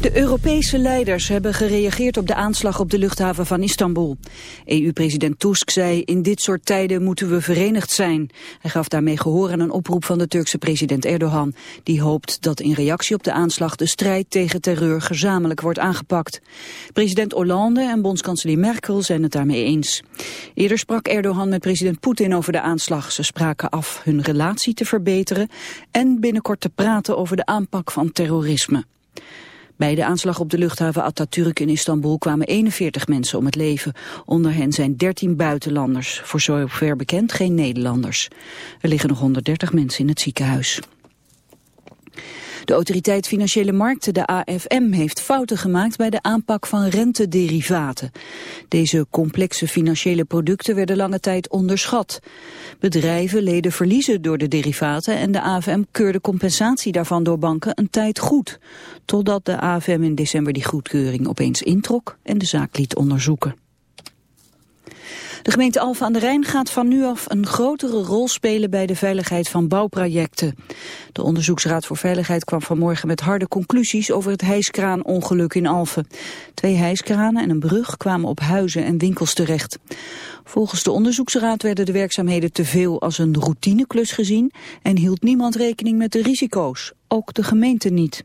De Europese leiders hebben gereageerd op de aanslag op de luchthaven van Istanbul. EU-president Tusk zei, in dit soort tijden moeten we verenigd zijn. Hij gaf daarmee gehoor aan een oproep van de Turkse president Erdogan. Die hoopt dat in reactie op de aanslag de strijd tegen terreur gezamenlijk wordt aangepakt. President Hollande en bondskanselier Merkel zijn het daarmee eens. Eerder sprak Erdogan met president Poetin over de aanslag. Ze spraken af hun relatie te verbeteren en binnenkort te praten over de aanpak van terrorisme. Bij de aanslag op de luchthaven Atatürk in Istanbul kwamen 41 mensen om het leven. Onder hen zijn 13 buitenlanders, voor zover bekend geen Nederlanders. Er liggen nog 130 mensen in het ziekenhuis. De autoriteit Financiële Markten, de AFM, heeft fouten gemaakt bij de aanpak van rentederivaten. Deze complexe financiële producten werden lange tijd onderschat. Bedrijven leden verliezen door de derivaten en de AFM keurde compensatie daarvan door banken een tijd goed. Totdat de AFM in december die goedkeuring opeens introk en de zaak liet onderzoeken. De gemeente Alphen aan de Rijn gaat van nu af een grotere rol spelen bij de veiligheid van bouwprojecten. De Onderzoeksraad voor Veiligheid kwam vanmorgen met harde conclusies over het hijskraanongeluk in Alphen. Twee hijskranen en een brug kwamen op huizen en winkels terecht. Volgens de onderzoeksraad werden de werkzaamheden te veel als een routineklus gezien en hield niemand rekening met de risico's, ook de gemeente niet.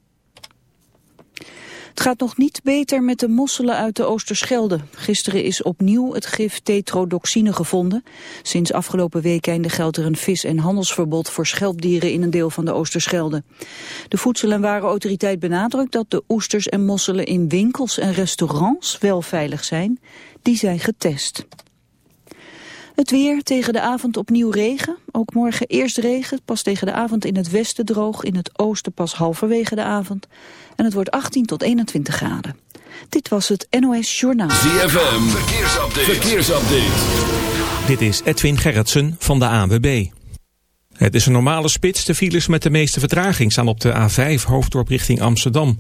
Het gaat nog niet beter met de mosselen uit de Oosterschelde. Gisteren is opnieuw het gif tetrodoxine gevonden. Sinds afgelopen weekende geldt er een vis- en handelsverbod voor schelpdieren in een deel van de Oosterschelde. De Voedsel- en Warenautoriteit benadrukt dat de oesters en mosselen in winkels en restaurants wel veilig zijn. Die zijn getest. Het weer, tegen de avond opnieuw regen. Ook morgen eerst regen, pas tegen de avond in het westen droog. In het oosten pas halverwege de avond. En het wordt 18 tot 21 graden. Dit was het NOS Journaal. ZFM, verkeersupdate. verkeersupdate. Dit is Edwin Gerritsen van de ANWB. Het is een normale spits. De files met de meeste vertraging staan op de A5 hoofddorp richting Amsterdam.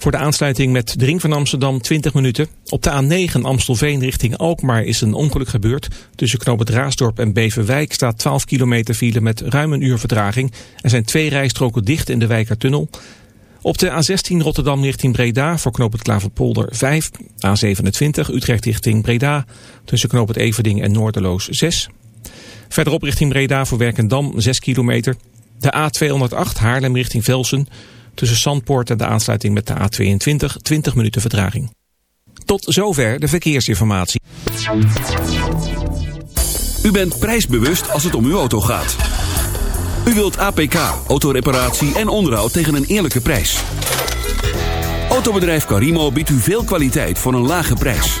Voor de aansluiting met de ring van Amsterdam 20 minuten. Op de A9 Amstelveen richting Alkmaar is een ongeluk gebeurd. Tussen Knoop het Raasdorp en Beverwijk staat 12 kilometer file met ruim een uur vertraging. Er zijn twee rijstroken dicht in de Wijkertunnel. Op de A16 Rotterdam richting Breda voor knoop Klaverpolder 5. A27 Utrecht richting Breda tussen knoop het Everding en Noorderloos 6. Verderop richting Breda voor Werkendam 6 kilometer. De A208 Haarlem richting Velsen tussen Zandpoort en de aansluiting met de A22 20 minuten vertraging. Tot zover de verkeersinformatie. U bent prijsbewust als het om uw auto gaat. U wilt APK, autoreparatie en onderhoud tegen een eerlijke prijs. Autobedrijf Carimo biedt u veel kwaliteit voor een lage prijs.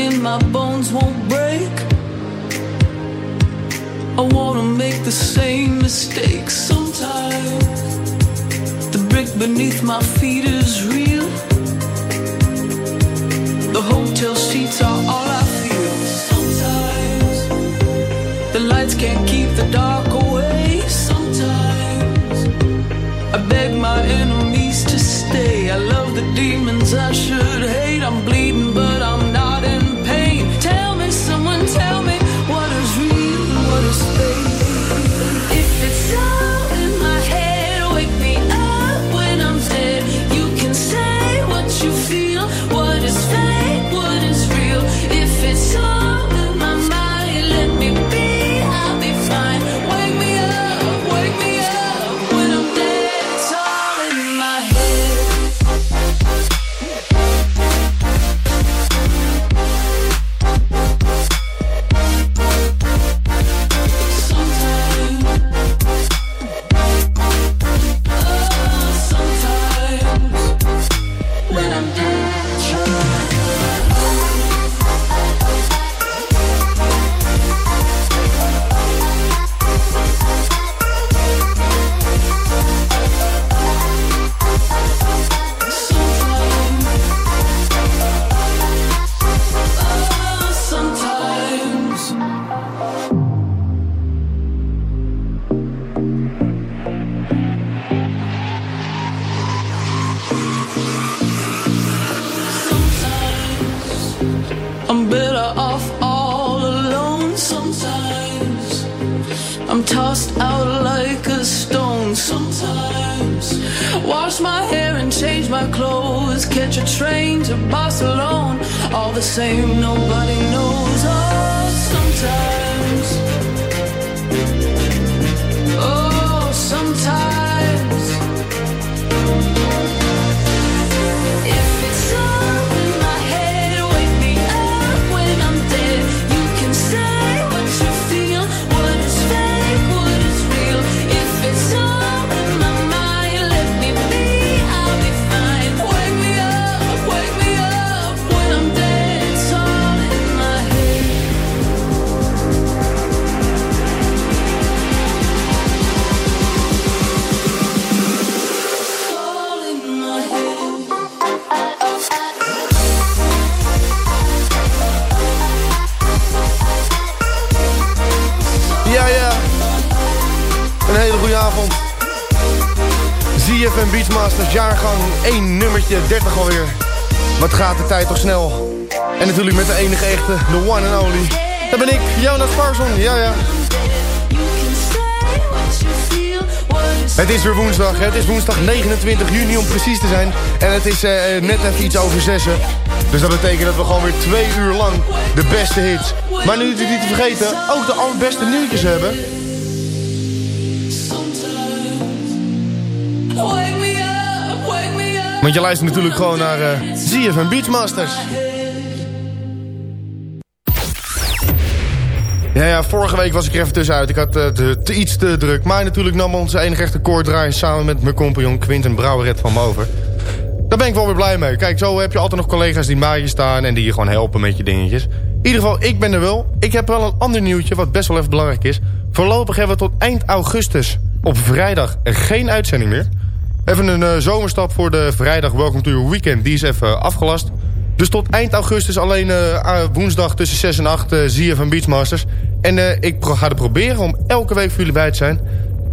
In my bones won't break. I wanna make the same mistakes. Sometimes the brick beneath my feet is real. The hotel sheets are all I feel. Sometimes the lights can't keep the dark I beg my enemies to stay. I love same, Het is woensdag 29 juni om precies te zijn. En het is eh, net even iets over zessen. Dus dat betekent dat we gewoon weer twee uur lang de beste hits. Maar nu niet te vergeten, ook de allerbeste nieuwtjes hebben. Want je luistert natuurlijk gewoon naar eh ZFM Beachmasters. Ja, ja, vorige week was ik er even tussenuit. Ik had eh, iets te druk. Maar natuurlijk nam onze enige echte koordraai samen met mijn compagnon Quinten Brouweret van me over. Daar ben ik wel weer blij mee. Kijk, zo heb je altijd nog collega's die bij je staan en die je gewoon helpen met je dingetjes. In ieder geval, ik ben er wel. Ik heb wel een ander nieuwtje wat best wel even belangrijk is. Voorlopig hebben we tot eind augustus op vrijdag geen uitzending meer. Even een eh, zomerstap voor de vrijdag Welcome to your Weekend. Die is even afgelast. Dus tot eind augustus alleen eh, ah, woensdag tussen 6 en 8 uh, zie je van Beachmasters. En eh, ik ga er proberen om elke week voor jullie bij te zijn.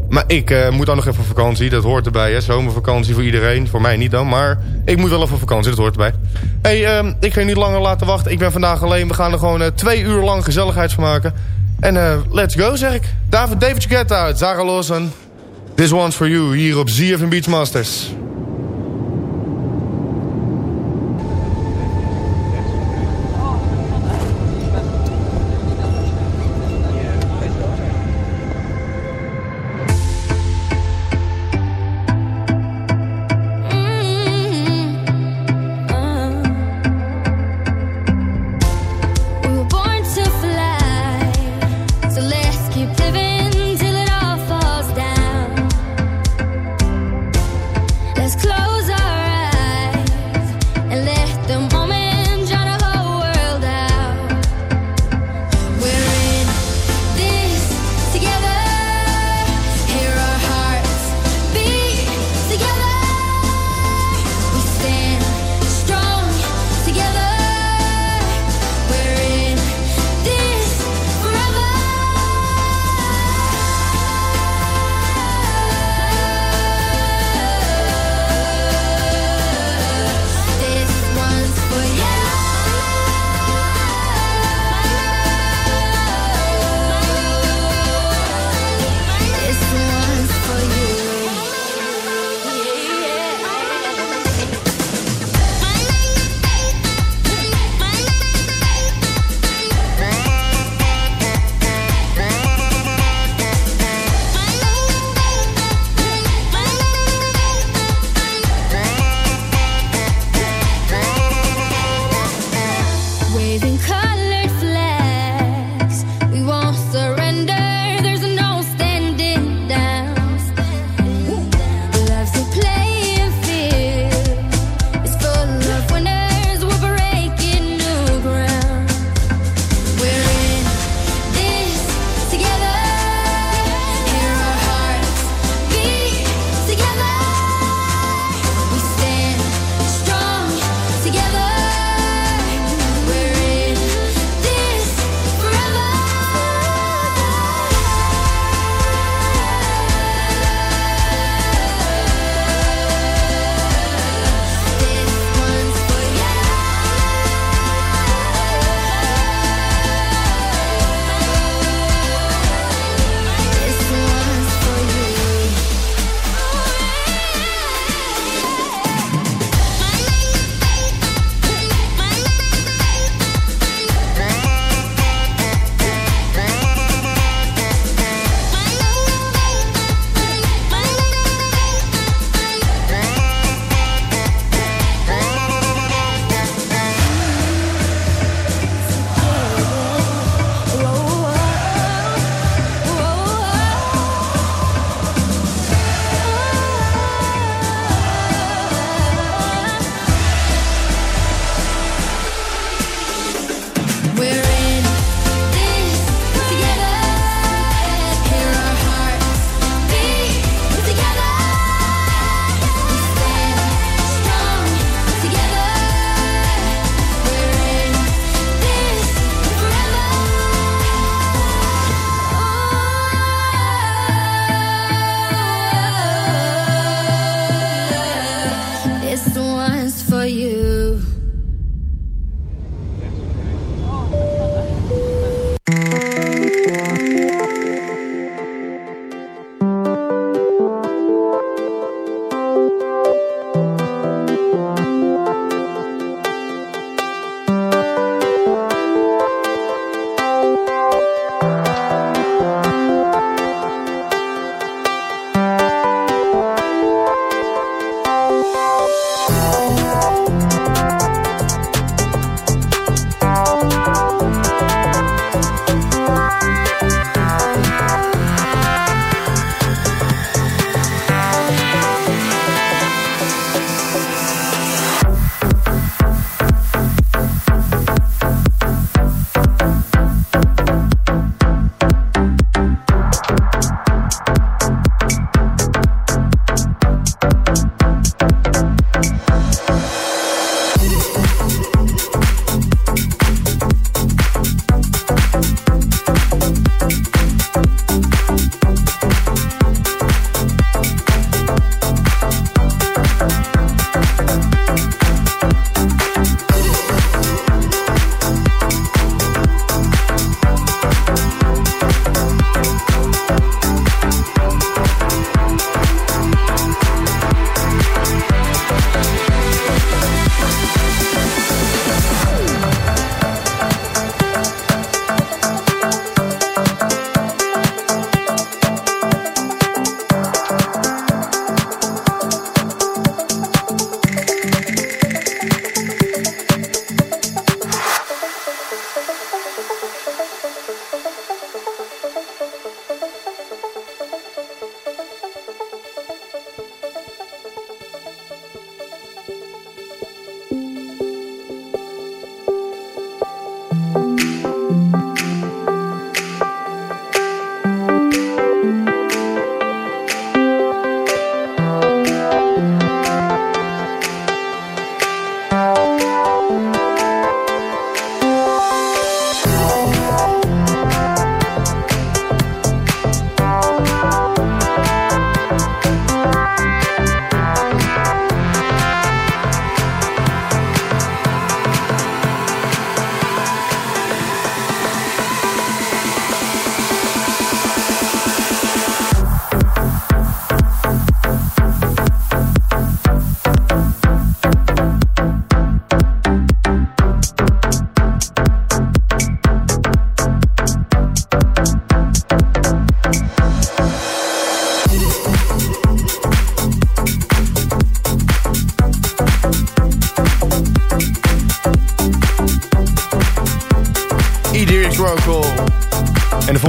Maar ik eh, moet dan nog even op vakantie. Dat hoort erbij. Hè? Zomervakantie voor iedereen. Voor mij niet dan. Maar ik moet wel even op vakantie. Dat hoort erbij. hey, ehm, ik ga je niet langer laten wachten. Ik ben vandaag alleen. We gaan er gewoon eh, twee uur lang gezelligheid van maken. En eh, let's go zeg ik. David, David Guetta, Zara Lawson. This one's for you. Hier op ZFM Beachmasters. We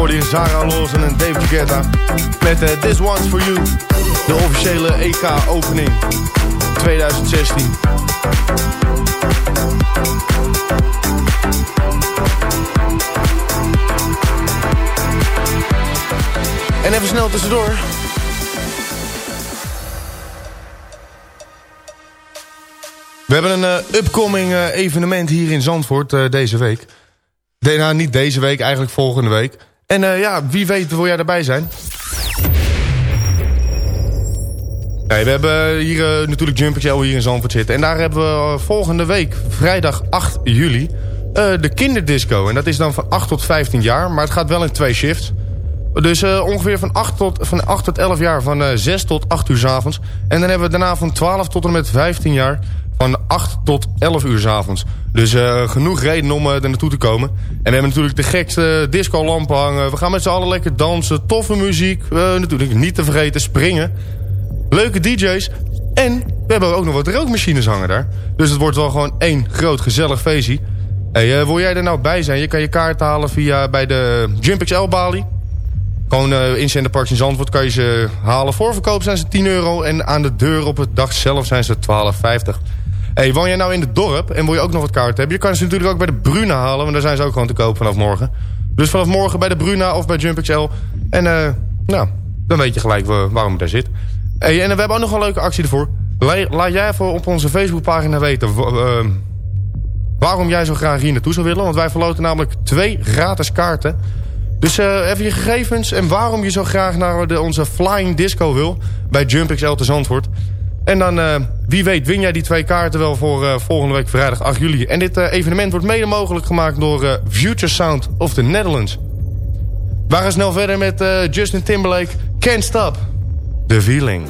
En de voordien Sarah Lawson en David Guetta. Met eh, This One's For You. De officiële EK-opening 2016. En even snel tussendoor. We hebben een eh, upcoming eh, evenement hier in Zandvoort deze week. De, nou, niet deze week, eigenlijk volgende week. En eh, ja, wie weet wil jij daarbij zijn? Nee, we hebben hier eh, natuurlijk Jumper Shell hier in Zandvoort zitten. En daar hebben we eh, volgende week, vrijdag 8 juli, eh, de kinderdisco. En dat is dan van 8 tot 15 jaar, maar het gaat wel in twee shifts. Dus eh, ongeveer van 8, tot, van 8 tot 11 jaar van eh 6 tot 8 uur s avonds. En dan hebben we daarna van 12 tot en met 15 jaar van 8 tot 11 uur s avonds. Dus eh, genoeg reden om eh, er naartoe te komen. En we hebben natuurlijk de gekste disco-lampen hangen. We gaan met z'n allen lekker dansen. Toffe muziek. Eh, natuurlijk niet te vergeten springen. Leuke DJ's. En we hebben ook nog wat rookmachines hangen daar. Dus het wordt wel gewoon één groot gezellig feestje. Wil jij er nou bij zijn? Je kan je kaart halen via bij de Jump XL-balie. Gewoon eh in Centerparks in Zandvoort kan je ze halen. Voor verkoop zijn ze 10 euro. En aan de deur op het dag zelf zijn ze 12,50. Hey, woon jij nou in het dorp en wil je ook nog wat kaarten hebben? Je kan ze natuurlijk ook bij de Bruna halen. Want daar zijn ze ook gewoon te koop vanaf morgen. Dus vanaf morgen bij de Bruna of bij Jump XL. En eh, nou, dan weet je gelijk wa- waarom je daar zit. Hey, en we hebben ook nog een leuke actie ervoor. La- Laat jij even op onze Facebookpagina weten... wa- eh, waarom jij zo graag hier naartoe zou willen. Want wij verloten namelijk twee gratis kaarten. Dus eh, even je gegevens en waarom je zo graag naar de, onze Flying Disco wil... bij Jump XL te Zandvoort. En dan, eh, wie weet, win jij die twee kaarten wel voor eh, volgende week vrijdag 8 juli. En dit eh, evenement wordt mede mogelijk gemaakt door eh, Future Sound of the Netherlands. We gaan snel verder met Justin Timberlake, Can't Stop. The Feeling.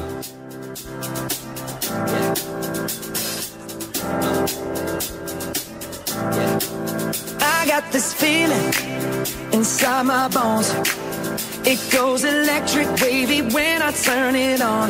I got this feeling inside my bones. It goes electric wavy when I turn it on.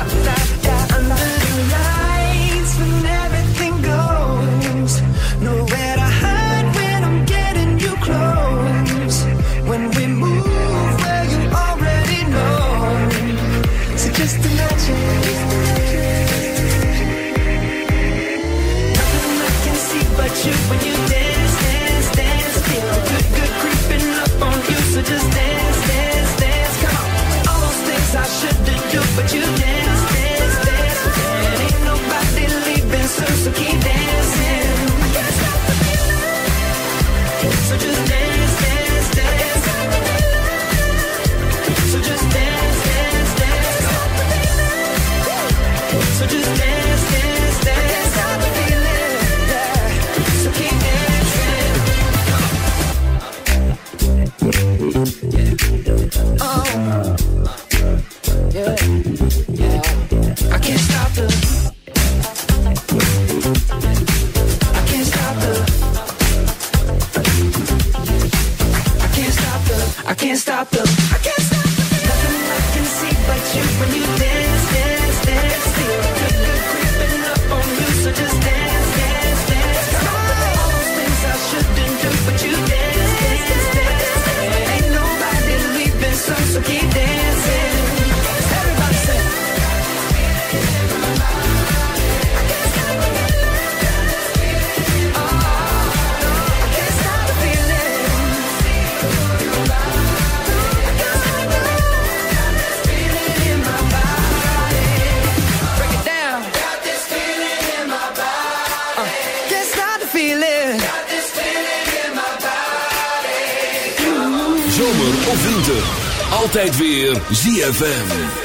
ZFM.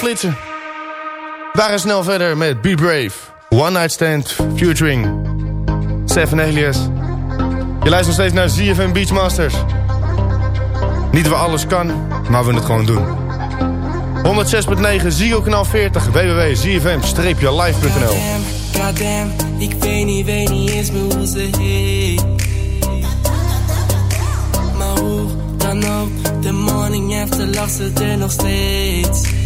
flitsen. gaan snel verder met Be Brave. One Night Stand Futuring Stefan Elias. Je luistert nog steeds naar ZFM Beachmasters. Niet waar alles kan, maar we het gewoon doen. 106.9 Zio kanaal 40 www.zfm-live.nl Goddamn, ik weet niet, weet niet eens meer hoe. Maar hoe dan ook, de morning after lacht er nog steeds.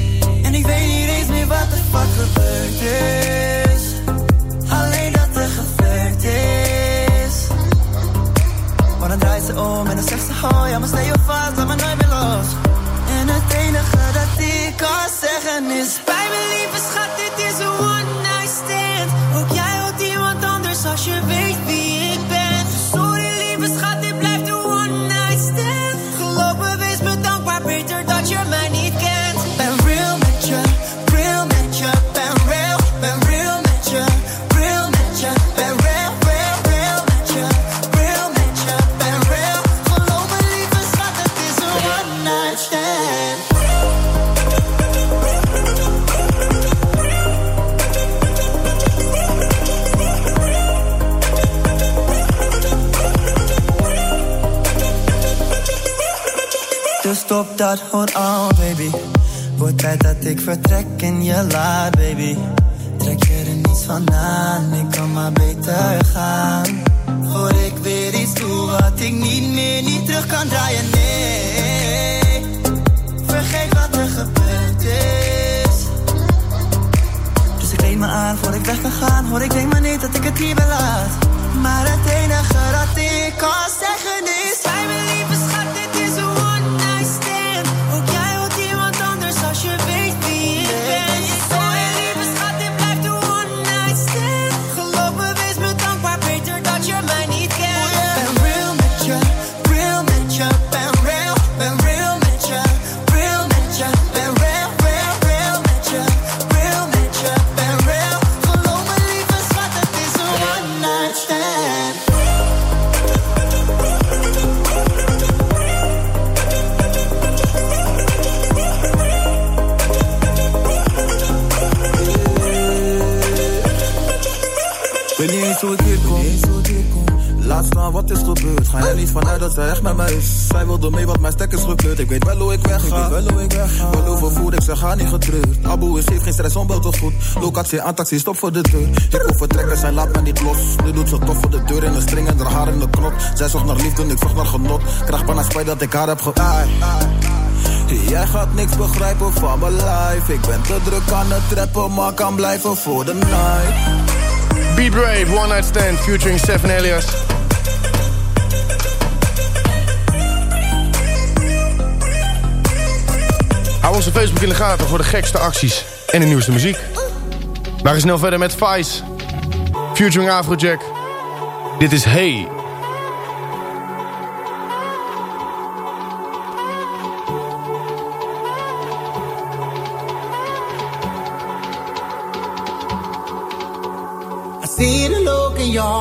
En ik weet niet eens meer wat de fuck gebeurd is. Alleen dat er gebeurd is. Maar dan draait ze om en dan zegt ze: Oh ja, maar stel je vast, life. Hoe ik hier kom. Laat staan wat is gebeurd. Ga er niet vanuit dat zij echt met mij is. Zij wilde mee wat mijn stek is gekleurd. Ik weet wel hoe ik wegga. Wel hoe ik wegga. Wel overvoer, ik zeg ga niet getreurd. Abu is heeft geen stress, onbelt goed. Locatie aan taxi, stop voor de deur. Ik wil vertrekken, zij laat me niet los. Nu doet ze tof voor de deur in de string en haar haar in de knop. Zij zocht naar liefde, ik zocht naar genot. Krijg bijna spijt dat ik haar heb ge... Ai. Jij gaat niks begrijpen van mijn life. Ik ben te druk aan het trappen, maar kan blijven voor de night. Be Brave, One Night Stand, featuring Seven Elias. Hou onze Facebook in de gaten voor de gekste acties en de nieuwste muziek. Gaan snel verder met Vice, featuring Afrojack. Dit is Hey.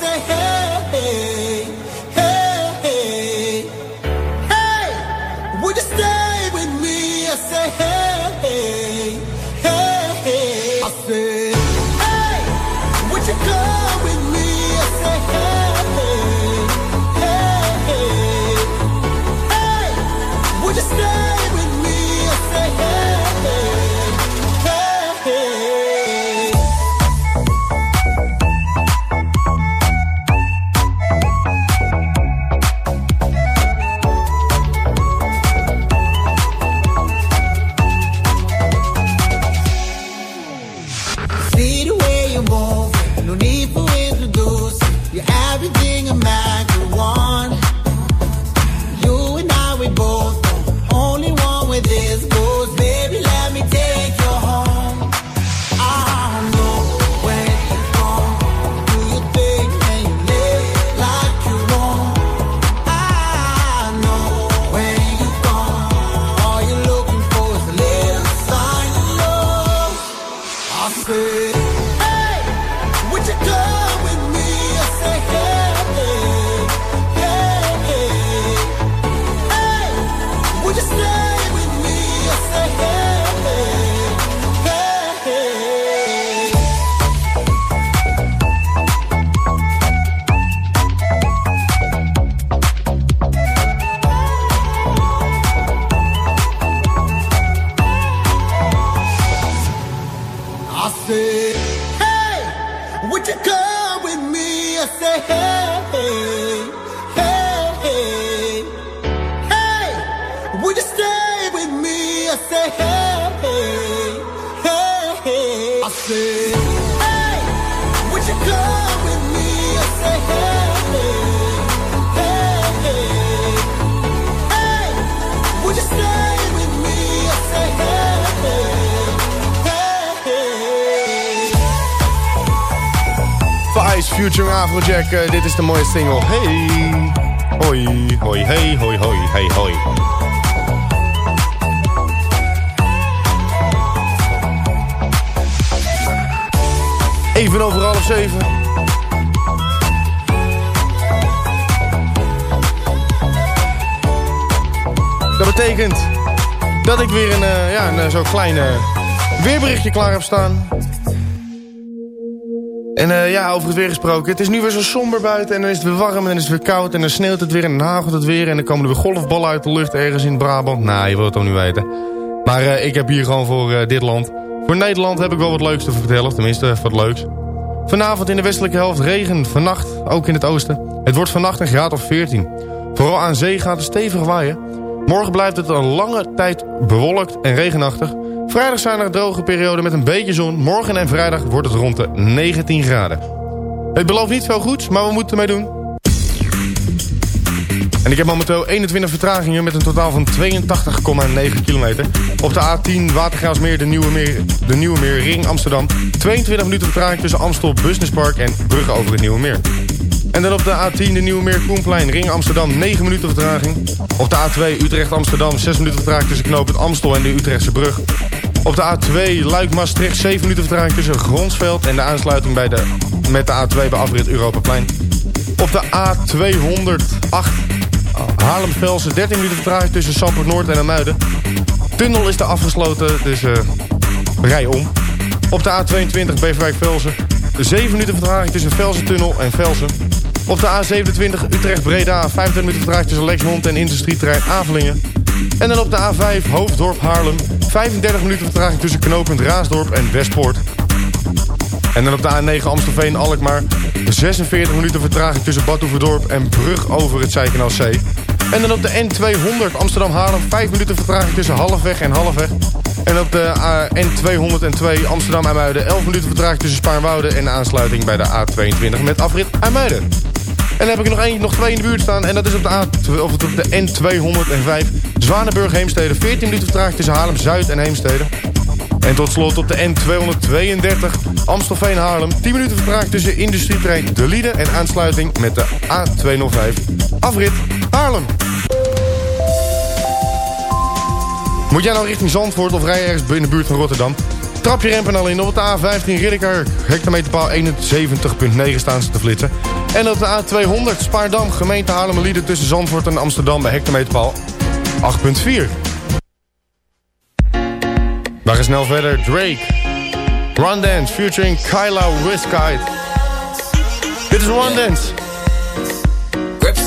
say, hey, Featuring Afrojack. eh, dit is de mooie single. Hey. Hoi, hoi, hey, hoi, hoi, hey, hoi. Even over half zeven. Dat betekent dat ik weer een, eh, ja, een eh, zo'n klein eh, weerberichtje klaar heb staan. En eh, ja, over het weer gesproken. Het is nu weer zo somber buiten en dan is het weer warm en dan is het weer koud... en dan sneeuwt het weer en dan hagelt het weer... en dan komen er weer golfballen uit de lucht ergens in Brabant. Nou, je wilt het toch niet weten. Maar eh, ik heb hier gewoon voor eh, dit land... Voor Nederland heb ik wel wat leuks te vertellen. Tenminste, wat leuks. Vanavond in de westelijke helft regen. Vannacht ook in het oosten. Het wordt vannacht een graad of 14. Vooral aan zee gaat het stevig waaien. Morgen blijft het een lange tijd bewolkt en regenachtig. Vrijdag zijn er droge perioden met een beetje zon. Morgen en vrijdag wordt het rond de 19 graden. Het belooft niet veel goeds, maar we moeten ermee doen. En ik heb momenteel 21 vertragingen met een totaal van 82,9 kilometer. Op de A10 Watergraafsmeer, de Nieuwe Meer, de Nieuwe Meer Ring Amsterdam. 22 minuten vertraging tussen Amstel Businesspark en Brugge over het Nieuwe Meer. En dan op de A10 de Nieuwe Meer Koenplein Ring Amsterdam 9 minuten vertraging. Op de A2 Utrecht Amsterdam 6 minuten vertraging tussen knooppunt Amstel en de Utrechtse brug. Op de A2 Luik Maastricht 7 minuten vertraging tussen Gronsveld en de aansluiting bij de, met de A2 bij afrit Europaplein. Op de A208 Haarlem-Velsen 13 minuten vertraging tussen Sampert Noord en Amuiden. Tunnel is er afgesloten, dus eh rij om. Op de A22 Beverwijk-Velsen 7 minuten vertraging tussen Velsen-Tunnel en Velsen. Op de A27 Utrecht-Breda 25 minuten vertraging tussen Lexmond en industrieterrein Avelingen. En dan op de A5 Hoofddorp Haarlem 35 minuten vertraging tussen knooppunt Raasdorp en Westpoort. En dan op de A9 Amstelveen-Alkmaar 46 minuten vertraging tussen Badhoevedorp en Brug over het Zijkanaal C. En dan op de N200 Amsterdam-Haarlem 5 minuten vertraging tussen Halfweg en Halfweg. En op de uh, N202 Amsterdam-Amuiden 11 minuten vertraging tussen Spaarnwoude en aansluiting bij de A22 met afrit Amuiden. En dan heb ik er nog, één, nog twee in de buurt staan. En dat is op de, A, of de N205 Zwanenburg-Heemstede. 14 minuten vertraging tussen Haarlem-Zuid en Heemstede. En tot slot op de N232 Amstelveen-Haarlem. 10 minuten vertraging tussen industrietrein De Lieden en aansluiting met de A205. Afrit Haarlem. Moet jij nou richting Zandvoort of rij ergens in de buurt van Rotterdam? Trap je rempen al in op de A15 Ridderkerk. Hectometerpaal 71.9 staan ze te flitsen. En op de A200 Spaardam, gemeente Haarlemmerlieden tussen Zandvoort en Amsterdam bij hectometerpaal 8.4. We gaan snel verder. Drake. Run Dance featuring Kyla Wiskite. Dit is Run Dance.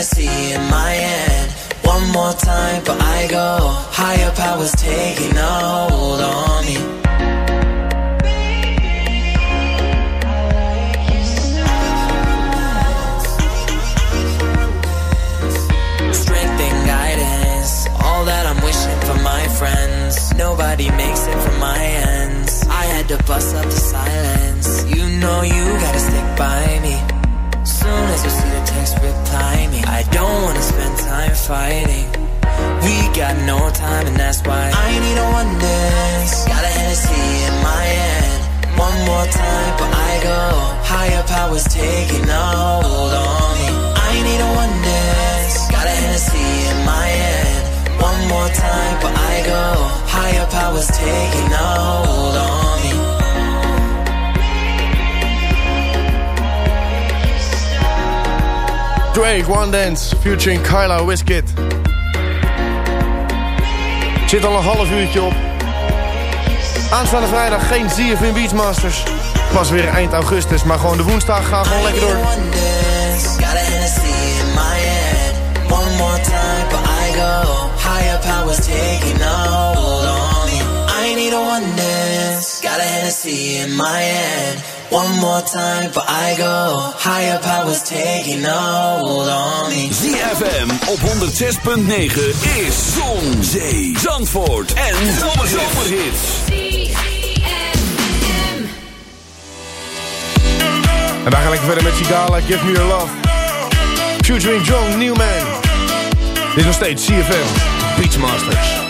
A in my hand. One more time, but I go. Higher powers taking a hold on me. Strength and guidance, all that I'm wishing for my friends. Nobody makes it from my ends. I had to bust up the silence. You know you gotta stick by me. Reply me. I don't wanna spend time fighting. We got no time, and that's why I need a one dance. Got a Hennessy in my hand. One more time, but I go. Higher powers taking a hold on me. I need a one dance. Got a Hennessy in my hand. One more time, but I go. Higher powers taking a hold on One Dance, featuring Kyla Wiskit. Zit al een half uurtje op. Aanstaande vrijdag geen ZFM Beachmasters. Pas weer eind augustus, maar gewoon de woensdag gaan gewoon lekker door. I need a one dance. Got a Hennessy in my hand. One more time, but I go. Higher powers taking a hold on me. ZFM op 106.9 is Zon, Zee, Zandvoort en Zomerhits. En wij gaan lekker verder met Sigala, Give Me Your Love. Featuring John Newman. Dit is nog steeds CFM Beachmasters.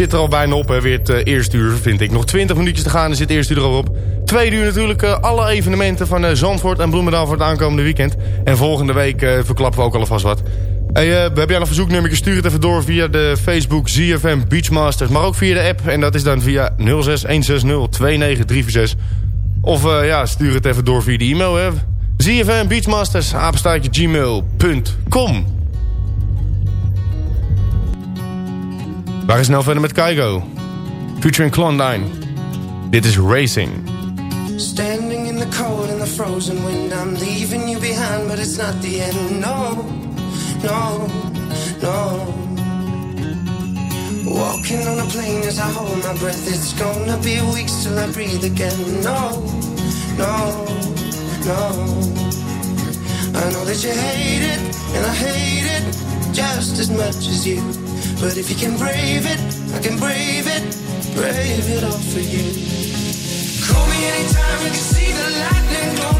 Zit er al bijna op, hè, weer het eh, eerste uur, vind ik. Nog 20 minuutjes te gaan, dan zit het eerste uur al op. Tweede uur natuurlijk eh, alle evenementen van eh, Zandvoort en Bloemendaal voor het aankomende weekend. En volgende week verklappen we ook alvast wat. Hey, hebben jou een verzoeknummer, stuur het even door via de Facebook ZFM Beachmasters. Maar ook via de app, en dat is dan via 06160 Of ja, stuur het even door via de e-mail. ZFM Beachmasters, apenstaartje gmail.com. Gaan snel verder met Kaigo. Featuring Klondike. Dit is Racing. Standing in the cold and the frozen wind, I'm leaving you behind, but it's not the end. No, no, no. Walking on a plane as I hold my breath, it's gonna be weeks till I breathe again. No, no, no. I know that you hate it, and I hate it just as much as you. But if you can brave it, I can brave it, brave it all for you. Call me anytime you can see the lightning.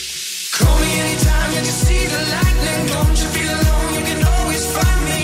Call me anytime that you see the lightning. Don't you feel alone? You can always find me.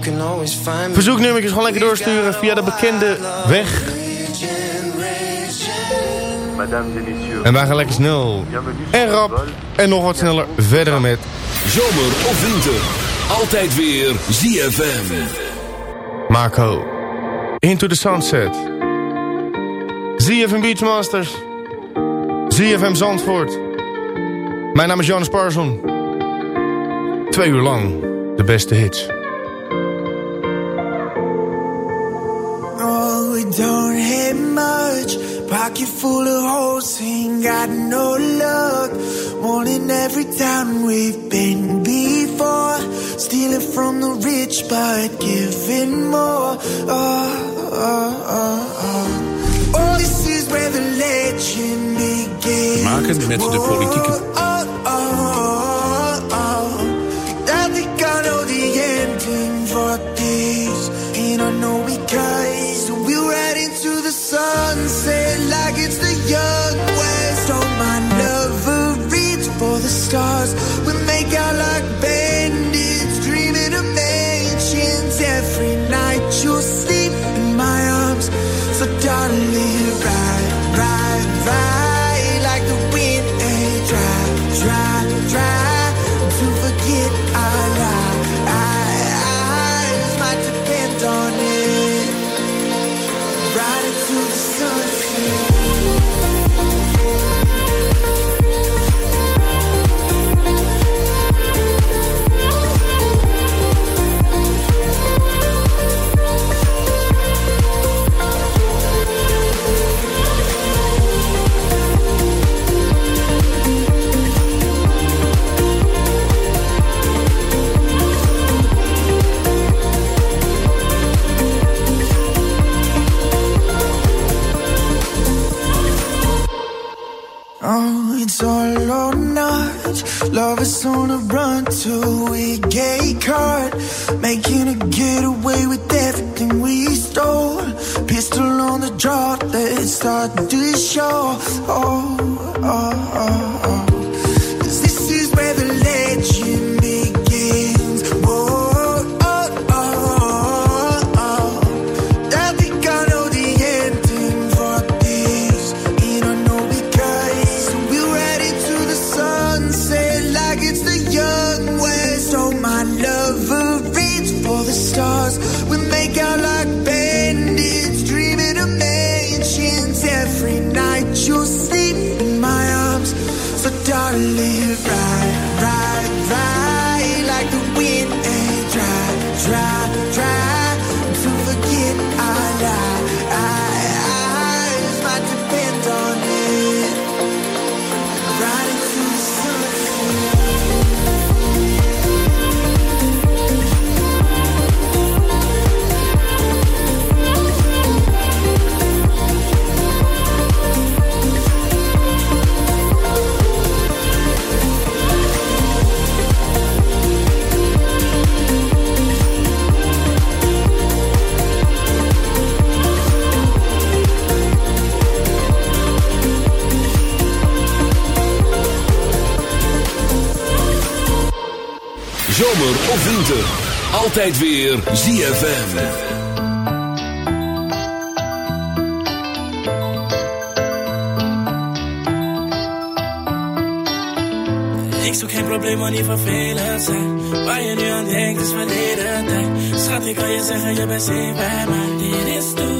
Can always find me. Verzoeknummertjes gewoon lekker doorsturen via de bekende weg. En wij gaan lekker snel. En rap. En nog wat sneller verder met... Zomer of winter. Altijd weer ZFM. Marco. Into the Sunset. ZFM Beachmasters. ZFM Zandvoort. Mijn naam is Jonas Parson. Twee uur lang de beste hits. Oh, we don't have much. Pocket full of holes, ain't got no luck. Wanting every town we've been before. Stealing from the rich, but giving more. Oh, oh, oh, oh. Oh, this is where the legend begins. Maken met de politieke Oh, Love is on a run till we get caught. Making a getaway with everything we stole. Pistol on the draw, let's start the show. Oh, oh, oh, oh. Altijd weer ZFM. Ik zoek geen probleem, maar niet vervelend zijn. Waar je nu aan denkt is verleden tijd. Schat, ik kan je zeggen, je bent safe bij mij. Dit is die.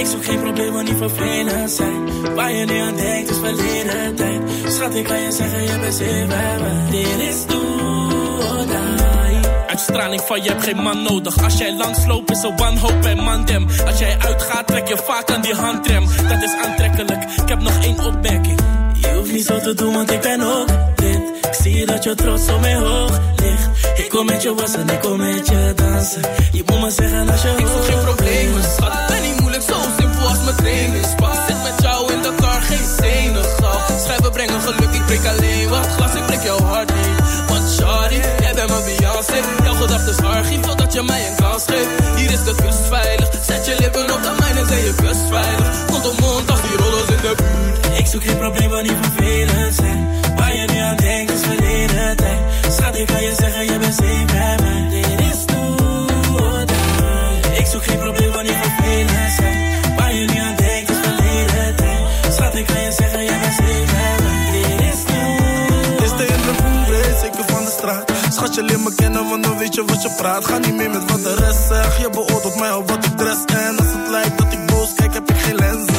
Ik zoek geen probleem, maar niet vervelend zijn. Waar je nu aan denkt is verleden tijd. Schat, ik kan je zeggen, je bent safe bij mij. Dit is die. Uitstraling van je hebt geen man nodig. Als jij langsloopt is een hope en mandem. Als jij uitgaat trek je vaak aan die handrem. Dat is aantrekkelijk. Ik heb nog één opmerking. Je hoeft niet zo te doen, want ik ben ook dit. Ik zie dat je trots op mij hoog ligt. Ik kom met je wassen, ik kom met je dansen. Je moet me zeggen als je Ik voel geen problemen, schat. Ik ben niet moeilijk, zo simpel als mijn trainingspak. Zit met jou in de car, geen senegal. Schijven brengen geluk, ik breek alleen wat glas. Ik breek jouw hart niet. Mijn Beyoncé. Jouw gedachtes archief, totdat je mij een kans geeft. Hier is de kust veilig. Zet je lippen op de mijne, zijn je kust veilig. Mond op mond, die rollers in de buurt. Ik zoek geen probleem, maar niet vervelend zijn. Me kennen, dan weet je wat je praat. Ga niet mee met wat de rest zegt. Je beoordeelt mij op wat ik dress. En als het lijkt dat ik boos kijk, heb ik geen lenzen.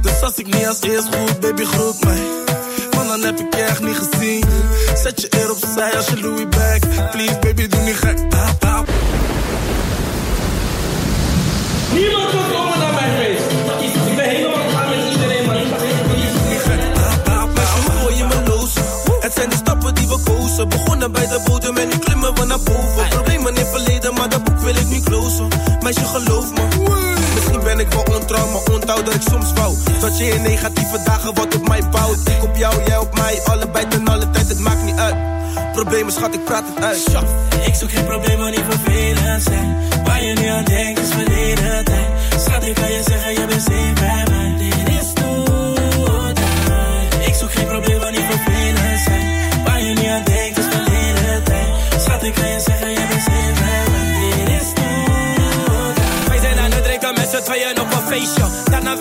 Dus als ik niet als eerst goed, baby groet mij. Want dan heb ik je echt niet gezien. Zet je eer opzij als je Louis back. Please baby, doe niet gek. Ah, ah. Niemand kan komen naar Begonnen bij de bodem en nu klimmen we naar boven. Problemen in verleden, maar dat boek wil ik niet closen. Meisje, geloof me. Misschien ben ik wel ontrouw, maar onthoud dat ik soms wou. Dat je in negatieve dagen wat op mij bouwt. Ik op jou, jij op mij. Allebei ten alle tijd, het maakt niet uit. Problemen, schat, ik praat het uit. Ik zoek geen probleem, maar niet vervelend zijn. Waar je nu aan denkt is verleden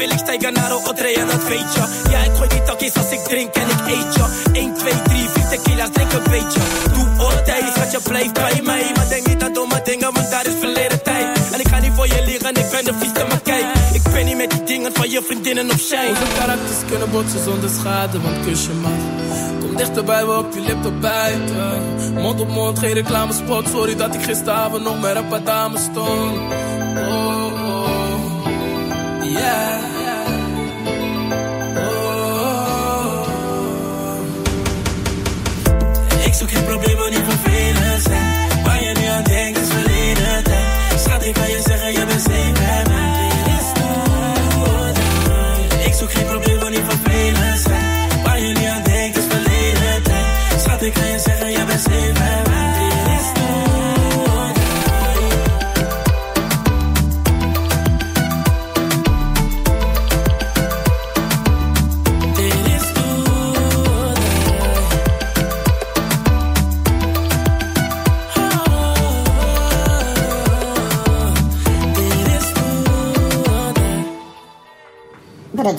wil ik stijgen naar een otre en dat weet je. Ja, ik gooi die takjes als ik drink en ik eet je. 1, 2, 3, 4 tequila's, drink een beetje. Doe oortij, schat je blijft bij mij. Maar denk niet aan domme dingen, want daar is verleden tijd. En ik ga niet voor je liggen, ik ben de vieste, maar kijk. Ik ben niet met die dingen van je vriendinnen op zijn. Onze karakters kunnen botsen zonder schade, want kus je. Kom dichterbij, we op je lip te bijten. Mond op mond, geen reclamespot. Sorry dat ik gisteravond nog met een paar dames stond. Oh. Ik zoek geen probleem, maar niet vervelend zijn.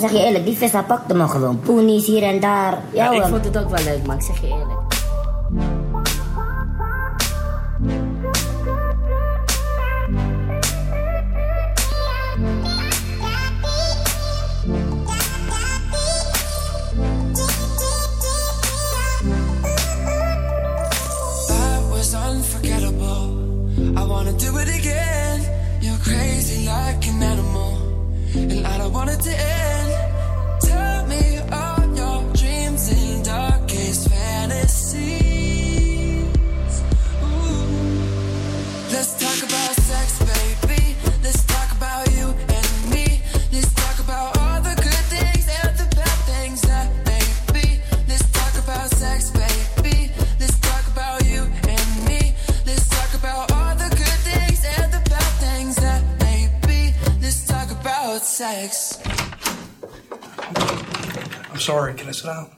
Zeg je eerlijk, die vissa pakte me gewoon. Poenies hier en daar. Ja, ik vond het ook wel leuk, maar ik zeg je eerlijk. That was unforgettable. I wanna do it again. You're crazy like an animal, and I don't want it to end. Sex. I'm sorry, can I sit down?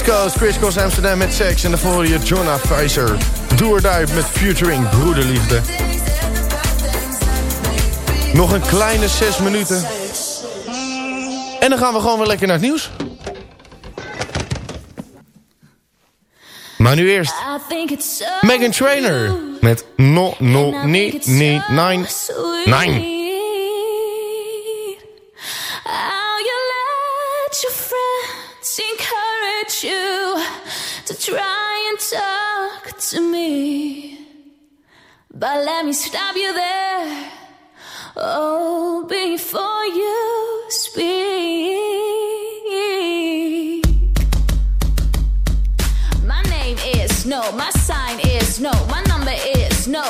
Cheat Coast, Chris Cross Amsterdam met seks. En daarvoor je Jonna Pfizer. Doe or die met Futuring Broederliefde. Nog een kleine zes minuten. En dan gaan we gewoon weer lekker naar het nieuws. Maar nu eerst Megan Trainer met No No Nee Nee Nine Nine. To try and talk to me. But let me stop you there. Oh, before you speak. My name is no, my sign is no, my number is no.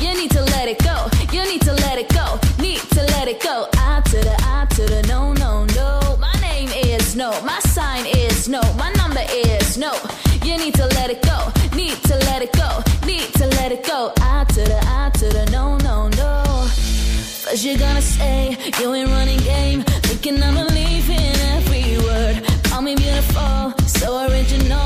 You need to let it go, you need to let it go, need to let it go. I to the I to the no, no, no. My name is no, my sign is no, my number is no. Need to let it go, need to let it go, need to let it go. I to the I to the no, no, no. First you're gonna say you ain't running game, thinking I'm believing every word. Call me beautiful, so original,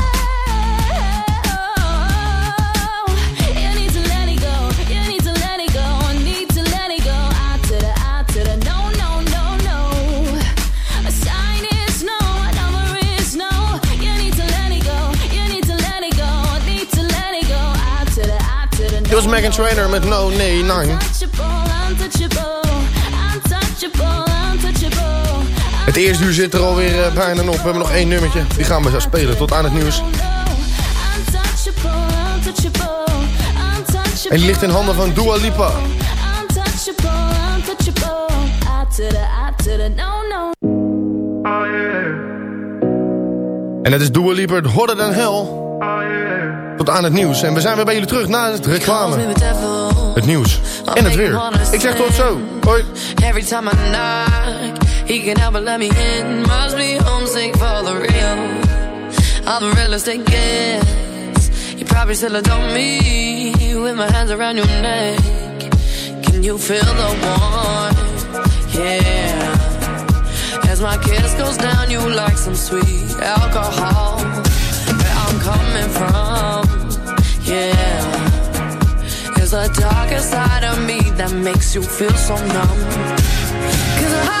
Was Megan Trainer met No, Nee, Nine. Het eerste uur zit er alweer eh, bijna op. We hebben nog één nummertje. Die gaan we zo spelen tot aan het nieuws. En die ligt in handen van Dua Lipa. En het is Dua Lipa, Hotter Than Hell. Tot aan het nieuws. En we zijn weer bij jullie terug na het reclame. Het nieuws. En het weer. Ik zeg tot zo. Hoi. Every time I knock, he can help but let me in. Must be homesick for the real. I'm the realest it gets. You probably still adore me with my hands around your neck. Can you feel the warmth? Yeah. As my kiss goes down, you like some sweet alcohol. I'm coming from, yeah. It's the darkest side of me that makes you feel so numb. Cause I